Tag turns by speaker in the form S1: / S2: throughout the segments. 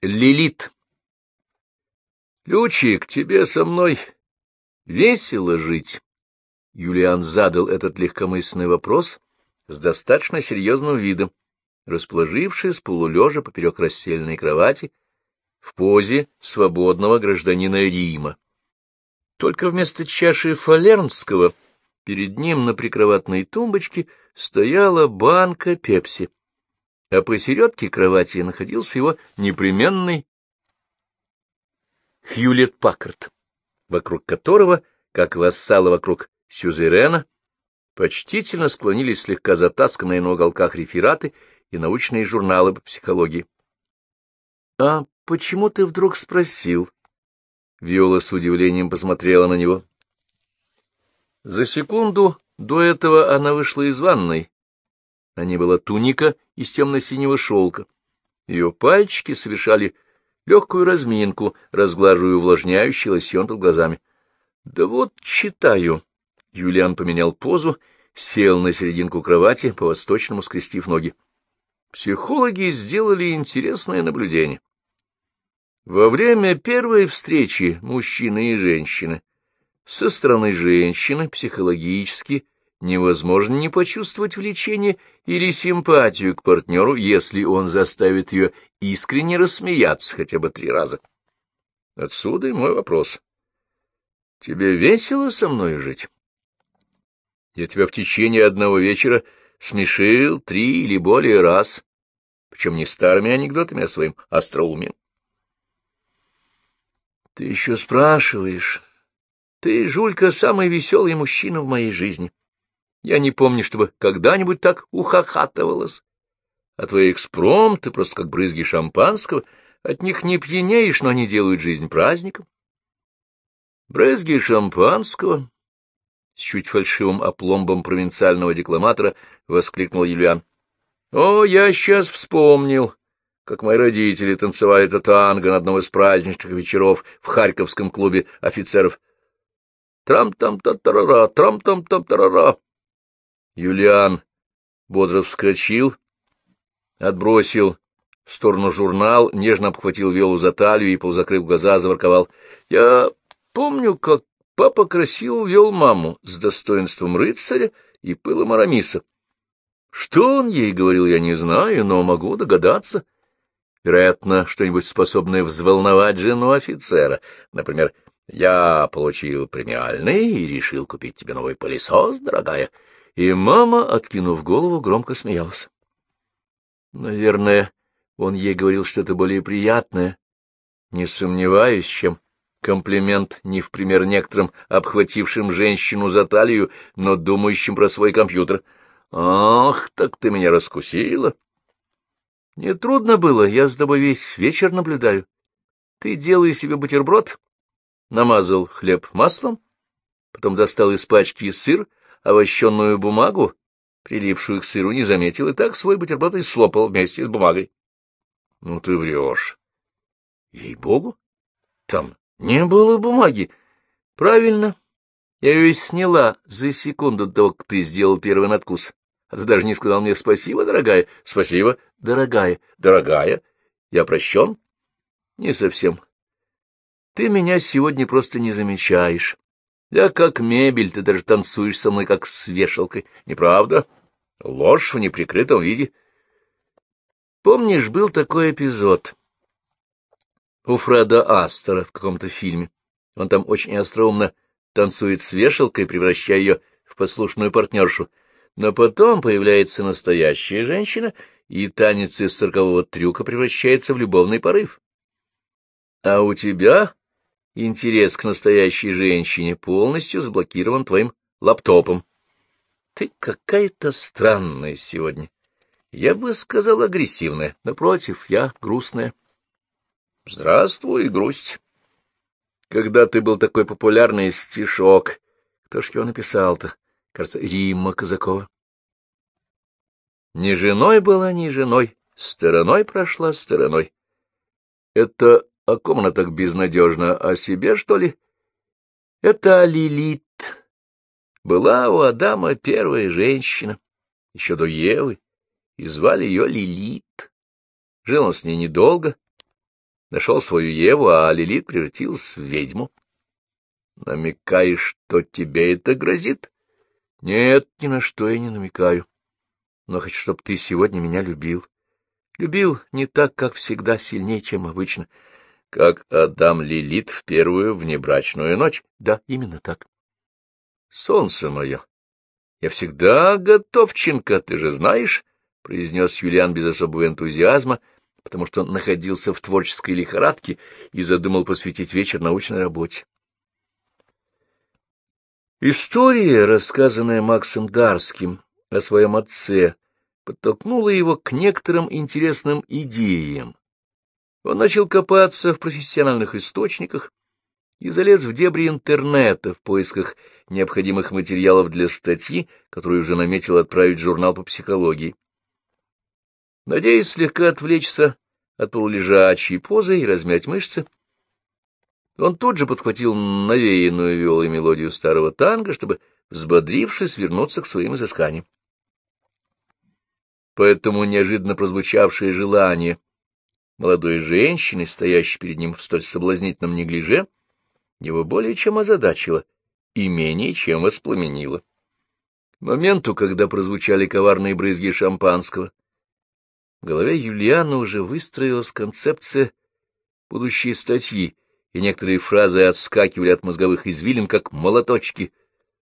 S1: Лилит. Лючик, тебе со мной весело жить? Юлиан задал этот легкомысленный вопрос с достаточно серьезным видом, расположившись полулежа поперек расстеленной кровати в позе свободного гражданина Рима. Только вместо чаши фалернского перед ним на прикроватной тумбочке стояла банка пепси а посередке кровати находился его непременный Хьюлет Паккарт, вокруг которого, как вассалы вокруг Сюзерена, почтительно склонились слегка затасканные на уголках рефераты и научные журналы по психологии. — А почему ты вдруг спросил? Виола с удивлением посмотрела на него. За секунду до этого она вышла из ванной на ней была туника из темно-синего шелка. Ее пальчики совершали легкую разминку, разглаживая увлажняющий лосьон под глазами. — Да вот читаю. Юлиан поменял позу, сел на серединку кровати, по-восточному скрестив ноги. Психологи сделали интересное наблюдение. Во время первой встречи мужчины и женщины со стороны женщины психологически невозможно не почувствовать влечение или симпатию к партнеру, если он заставит ее искренне рассмеяться хотя бы три раза. Отсюда и мой вопрос. Тебе весело со мной жить? Я тебя в течение одного вечера смешил три или более раз, причем не старыми анекдотами, а своим остроумием. Ты еще спрашиваешь. Ты, Жулька, самый веселый мужчина в моей жизни. Я не помню, чтобы когда-нибудь так ухахатывалась. А твои экспромты просто как брызги шампанского. От них не пьянеешь, но они делают жизнь праздником. Брызги шампанского? С чуть фальшивым опломбом провинциального декламатора воскликнул Юлиан. О, я сейчас вспомнил, как мои родители танцевали это танго на одном из праздничных вечеров в Харьковском клубе офицеров. Трам-там-та-тарара, трам-там-там-тарара. Юлиан бодро вскочил, отбросил в сторону журнал, нежно обхватил Виолу за талию и, полузакрыв глаза, заворковал. — Я помню, как папа красиво вел маму с достоинством рыцаря и пылом Арамиса. Что он ей говорил, я не знаю, но могу догадаться. Вероятно, что-нибудь способное взволновать жену офицера. Например, «Я получил премиальный и решил купить тебе новый пылесос, дорогая». И мама, откинув голову, громко смеялась. Наверное, он ей говорил что-то более приятное, не сомневаюсь, чем комплимент не в пример некоторым обхватившим женщину за талию, но думающим про свой компьютер. «Ах, так ты меня раскусила!» «Не трудно было, я с тобой весь вечер наблюдаю. Ты делай себе бутерброд, намазал хлеб маслом, потом достал из пачки сыр, овощенную бумагу, прилипшую к сыру, не заметил, и так свой бутерброд и слопал вместе с бумагой. — Ну ты врешь. — Ей-богу, там не было бумаги. — Правильно. Я ее сняла за секунду до того, как ты сделал первый надкус. А ты даже не сказал мне спасибо, дорогая. — Спасибо, дорогая. — Дорогая, я прощен? — Не совсем. Ты меня сегодня просто не замечаешь. Я как мебель, ты даже танцуешь со мной, как с вешалкой. Неправда? Ложь в неприкрытом виде. Помнишь, был такой эпизод у Фреда Астера в каком-то фильме? Он там очень остроумно танцует с вешалкой, превращая ее в послушную партнершу. Но потом появляется настоящая женщина, и танец из циркового трюка превращается в любовный порыв. А у тебя интерес к настоящей женщине полностью заблокирован твоим лаптопом. Ты какая-то странная сегодня. Я бы сказал агрессивная. Напротив, я грустная. Здравствуй, грусть. Когда ты был такой популярный стишок, кто ж его написал-то? Кажется, Римма Казакова. Ни женой была, ни женой, стороной прошла стороной. Это о ком она так безнадежна? О себе, что ли? Это Лилит. Была у Адама первая женщина, еще до Евы, и звали ее Лилит. Жил он с ней недолго, нашел свою Еву, а Лилит превратилась в ведьму. Намекаешь, что тебе это грозит? Нет, ни на что я не намекаю. Но хочу, чтобы ты сегодня меня любил. Любил не так, как всегда, сильнее, чем обычно. Как Адам Лилит в первую внебрачную ночь. Да, именно так. Солнце мое, я всегда готовченко, ты же знаешь, — произнес Юлиан без особого энтузиазма, потому что он находился в творческой лихорадке и задумал посвятить вечер научной работе. История, рассказанная Максом Дарским о своем отце, подтолкнула его к некоторым интересным идеям. Он начал копаться в профессиональных источниках и залез в дебри интернета в поисках необходимых материалов для статьи, которую уже наметил отправить в журнал по психологии. Надеясь слегка отвлечься от полулежачей позы и размять мышцы, он тут же подхватил навеянную виолой мелодию старого танго, чтобы, взбодрившись, вернуться к своим изысканиям. Поэтому неожиданно прозвучавшее желание молодой женщины, стоящей перед ним в столь соблазнительном неглиже, его более чем озадачило и менее чем воспламенило. К моменту, когда прозвучали коварные брызги шампанского, в голове Юлиана уже выстроилась концепция будущей статьи, и некоторые фразы отскакивали от мозговых извилин, как молоточки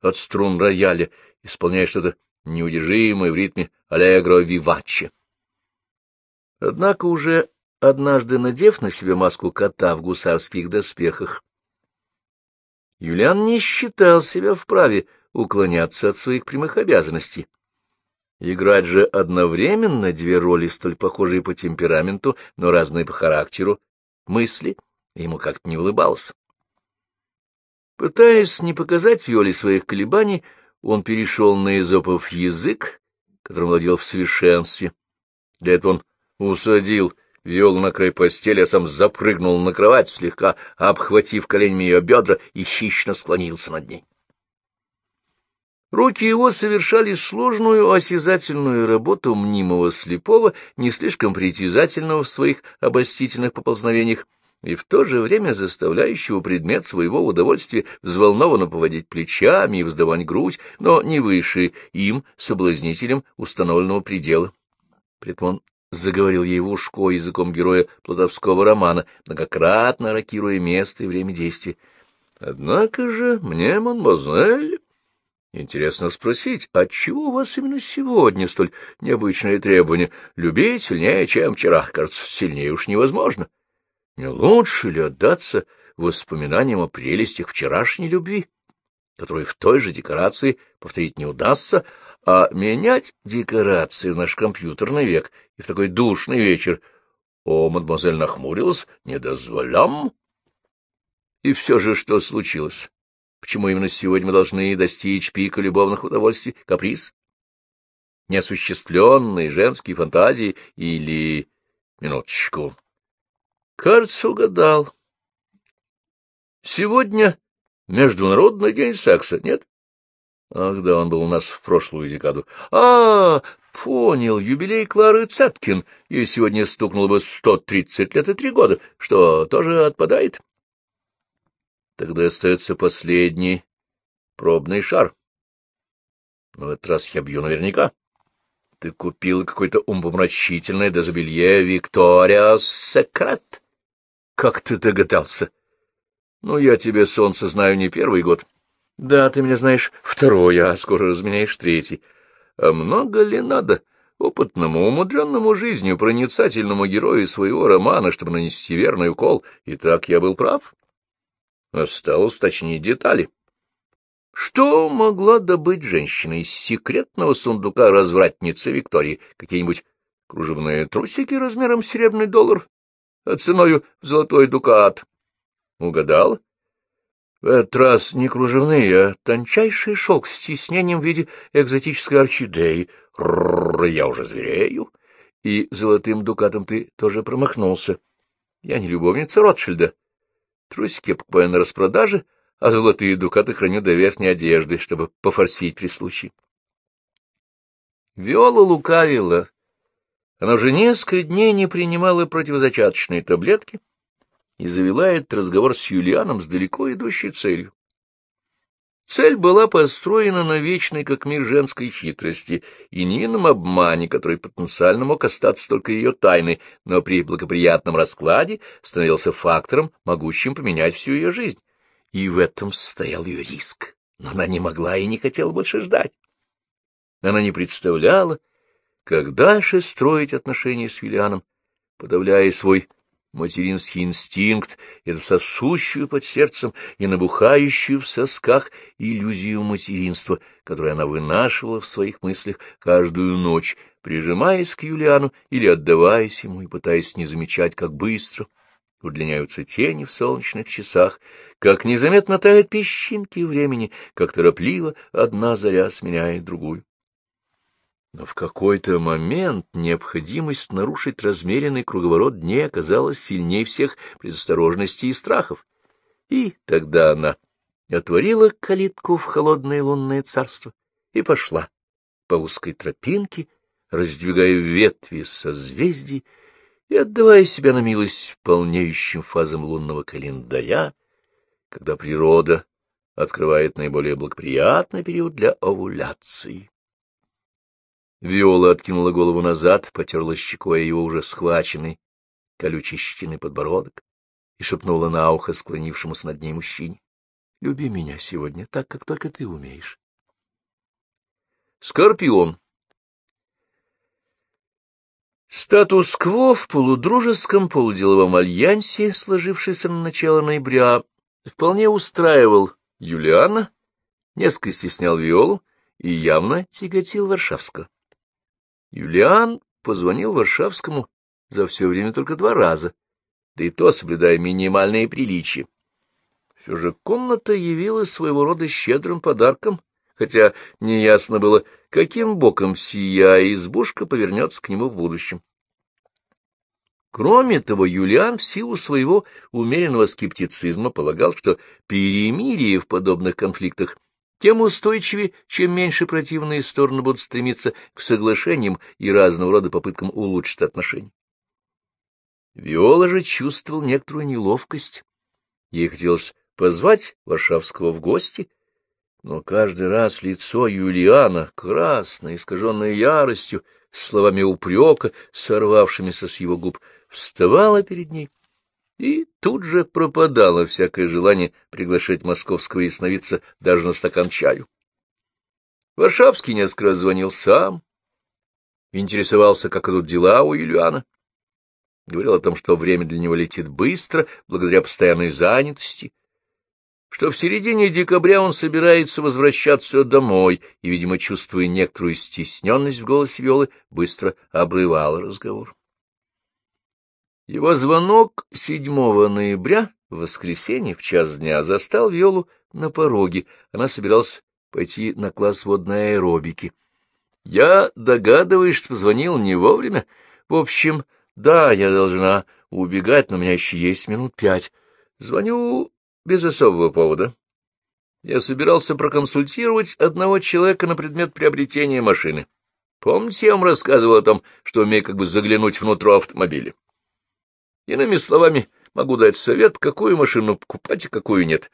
S1: от струн рояля, исполняя что-то неудержимое в ритме аллегро виваче. Однако уже однажды надев на себя маску кота в гусарских доспехах, Юлиан не считал себя вправе уклоняться от своих прямых обязанностей. Играть же одновременно две роли, столь похожие по темпераменту, но разные по характеру, мысли — Ему как-то не улыбался. Пытаясь не показать Виоле своих колебаний, он перешел на изопов язык, которым владел в совершенстве. Для этого он усадил Виолу на край постели, а сам запрыгнул на кровать, слегка обхватив коленями ее бедра и хищно склонился над ней. Руки его совершали сложную осязательную работу мнимого слепого, не слишком притязательного в своих обостительных поползновениях, и в то же время заставляющего предмет своего удовольствия взволнованно поводить плечами и вздавать грудь, но не выше им, соблазнителем установленного предела. Притом он заговорил ей в ушко языком героя плодовского романа, многократно рокируя место и время действия. — Однако же мне, мадемуазель, интересно спросить, отчего у вас именно сегодня столь необычное требование любить сильнее, чем вчера? Кажется, сильнее уж невозможно. — не лучше ли отдаться воспоминаниям о прелестях вчерашней любви, которую в той же декорации повторить не удастся, а менять декорации в наш компьютерный век и в такой душный вечер? О, мадемуазель нахмурилась, не дозволям. И все же что случилось? Почему именно сегодня мы должны достичь пика любовных удовольствий? Каприз? Неосуществленные женские фантазии или... Минуточку. Кажется, угадал. Сегодня Международный день секса, нет? Ах, да, он был у нас в прошлую декаду. А, понял, юбилей Клары Цеткин. Ей сегодня стукнуло бы сто тридцать лет и три года. Что, тоже отпадает? Тогда остается последний пробный шар. Но в этот раз я бью наверняка. Ты купил какое-то умопомрачительное дезобелье Виктория Секрет? Как ты догадался? Ну, я тебе, солнце, знаю не первый год. Да, ты меня знаешь второй, а скоро разменяешь третий. А много ли надо опытному, умудренному жизнью, проницательному герою своего романа, чтобы нанести верный укол? И так я был прав. Осталось уточнить детали. Что могла добыть женщина из секретного сундука развратницы Виктории? Какие-нибудь кружевные трусики размером серебряный доллар? ценою в золотой дукат. Угадал? В этот раз не кружевные, а тончайший шелк с тиснением в виде экзотической орхидеи. Рррр, я уже зверею. И золотым дукатом ты тоже промахнулся. Я не любовница Ротшильда. Трусики покупаю на распродаже, а золотые дукаты храню до верхней одежды, чтобы пофорсить при случае. Виола лукавила, она уже несколько дней не принимала противозачаточные таблетки и завела этот разговор с Юлианом с далеко идущей целью. Цель была построена на вечной, как мир женской хитрости и невинном обмане, который потенциально мог остаться только ее тайной, но при благоприятном раскладе становился фактором, могущим поменять всю ее жизнь. И в этом состоял ее риск. Но она не могла и не хотела больше ждать. Она не представляла, как дальше строить отношения с Юлианом, подавляя свой материнский инстинкт, эту сосущую под сердцем и набухающую в сосках иллюзию материнства, которую она вынашивала в своих мыслях каждую ночь, прижимаясь к Юлиану или отдаваясь ему и пытаясь не замечать, как быстро удлиняются тени в солнечных часах, как незаметно тают песчинки времени, как торопливо одна заря сменяет другую. Но в какой-то момент необходимость нарушить размеренный круговорот дней оказалась сильнее всех предосторожностей и страхов. И тогда она отворила калитку в холодное лунное царство и пошла по узкой тропинке, раздвигая ветви созвездий и отдавая себя на милость полнеющим фазам лунного календаря, когда природа открывает наиболее благоприятный период для овуляции. Виола откинула голову назад, потерла щекой его уже схваченный, колючий щетиный подбородок и шепнула на ухо склонившемуся над ней мужчине. — Люби меня сегодня так, как только ты умеешь. Скорпион Статус-кво в полудружеском полуделовом альянсе, сложившийся на начало ноября, вполне устраивал Юлиана, несколько стеснял Виолу и явно тяготил Варшавского. Юлиан позвонил Варшавскому за все время только два раза, да и то соблюдая минимальные приличия. Все же комната явилась своего рода щедрым подарком, хотя неясно было, каким боком сия избушка повернется к нему в будущем. Кроме того, Юлиан в силу своего умеренного скептицизма полагал, что перемирие в подобных конфликтах тем устойчивее, чем меньше противные стороны будут стремиться к соглашениям и разного рода попыткам улучшить отношения. Виола же чувствовал некоторую неловкость. Ей хотелось позвать Варшавского в гости, но каждый раз лицо Юлиана, красное, искаженное яростью, словами упрека, сорвавшимися с его губ, вставало перед ней и тут же пропадало всякое желание приглашать московского ясновидца даже на стакан чаю. Варшавский несколько раз звонил сам, интересовался, как идут дела у Юлиана, говорил о том, что время для него летит быстро, благодаря постоянной занятости, что в середине декабря он собирается возвращаться домой и, видимо, чувствуя некоторую стесненность в голосе Виолы, быстро обрывал разговор. Его звонок 7 ноября, в воскресенье, в час дня, застал Виолу на пороге. Она собиралась пойти на класс водной аэробики. Я догадываюсь, что позвонил не вовремя. В общем, да, я должна убегать, но у меня еще есть минут пять. Звоню без особого повода. Я собирался проконсультировать одного человека на предмет приобретения машины. Помните, я вам рассказывал о том, что умею как бы заглянуть внутрь автомобиля? Иными словами, могу дать совет, какую машину покупать и какую нет.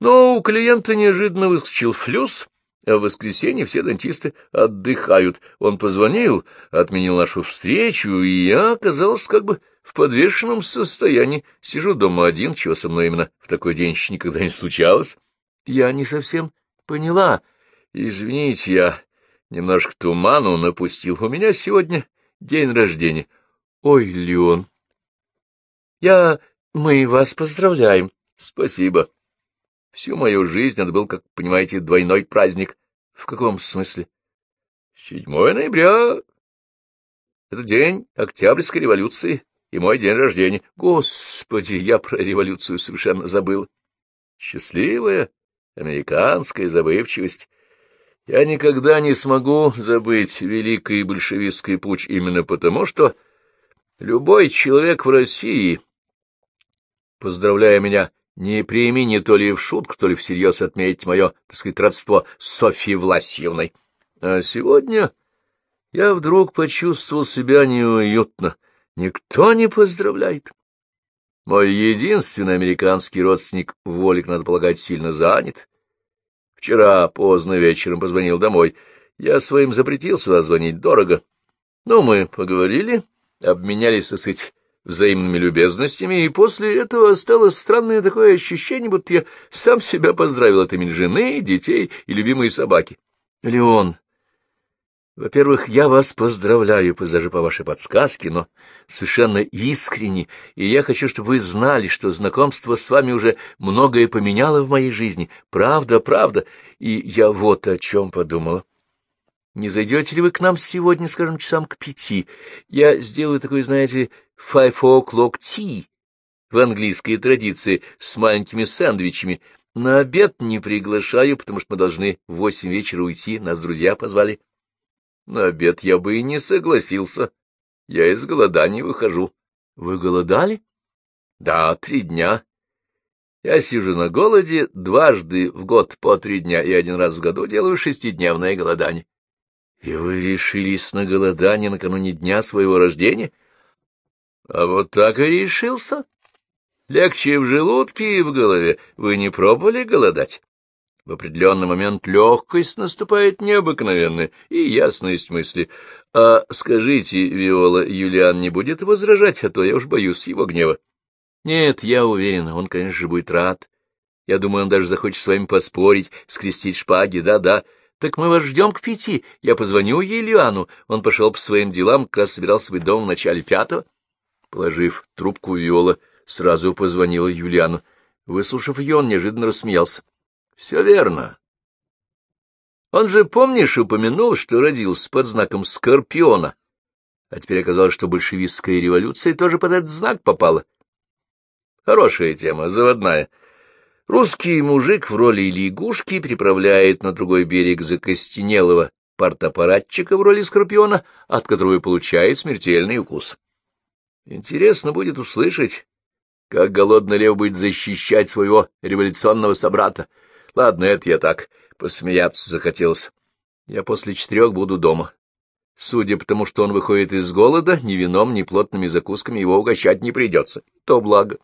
S1: Но у клиента неожиданно выскочил флюс, а в воскресенье все дантисты отдыхают. Он позвонил, отменил нашу встречу, и я оказался как бы в подвешенном состоянии. Сижу дома один, чего со мной именно в такой день еще никогда не случалось. Я не совсем поняла. Извините, я немножко туману напустил. У меня сегодня день рождения. Ой, Леон, я... Мы вас поздравляем. Спасибо. Всю мою жизнь это был, как понимаете, двойной праздник. В каком смысле? Седьмое ноября — это день Октябрьской революции и мой день рождения. Господи, я про революцию совершенно забыл. Счастливая американская забывчивость. Я никогда не смогу забыть великий большевистский путь именно потому, что любой человек в России поздравляя меня, не приимени то ли в шутку, то ли всерьез отметить мое, так сказать, родство с Софьей Власьевной. А сегодня я вдруг почувствовал себя неуютно. Никто не поздравляет. Мой единственный американский родственник, Волик, надо полагать, сильно занят. Вчера поздно вечером позвонил домой. Я своим запретил сюда звонить, дорого. Ну, мы поговорили, обменялись, так сказать, взаимными любезностями, и после этого осталось странное такое ощущение, будто я сам себя поздравил от имени жены, детей и любимой собаки. Леон, во-первых, я вас поздравляю, пусть даже по вашей подсказке, но совершенно искренне, и я хочу, чтобы вы знали, что знакомство с вами уже многое поменяло в моей жизни. Правда, правда. И я вот о чем подумала. Не зайдете ли вы к нам сегодня, скажем, часам к пяти? Я сделаю такой, знаете, five o'clock tea в английской традиции с маленькими сэндвичами. На обед не приглашаю, потому что мы должны в восемь вечера уйти, нас друзья позвали. На обед я бы и не согласился. Я из голодания выхожу. Вы голодали? Да, три дня. Я сижу на голоде дважды в год по три дня и один раз в году делаю шестидневное голодание. И вы решились на голодание накануне дня своего рождения? А вот так и решился. Легче в желудке и в голове. Вы не пробовали голодать? В определенный момент легкость наступает необыкновенная и ясность мысли. А скажите, Виола, Юлиан не будет возражать, а то я уж боюсь его гнева. Нет, я уверен, он, конечно же, будет рад. Я думаю, он даже захочет с вами поспорить, скрестить шпаги, да-да. Так мы вас ждем к пяти. Я позвоню Юлиану. Он пошел по своим делам, как раз собирался быть дома в начале пятого. Положив трубку, Виола сразу позвонила Юлиану. Выслушав ее, он неожиданно рассмеялся. Все верно. Он же, помнишь, упомянул, что родился под знаком Скорпиона, а теперь оказалось, что большевистская революция тоже под этот знак попала. Хорошая тема, заводная. Русский мужик в роли лягушки приправляет на другой берег закостенелого партапаратчика в роли скорпиона, от которого получает смертельный укус. Интересно будет услышать, как голодный лев будет защищать своего революционного собрата — Ладно, это я так, посмеяться захотелось. Я после четырех буду дома. Судя по тому, что он выходит из голода, ни вином, ни плотными закусками его угощать не придется. То благо.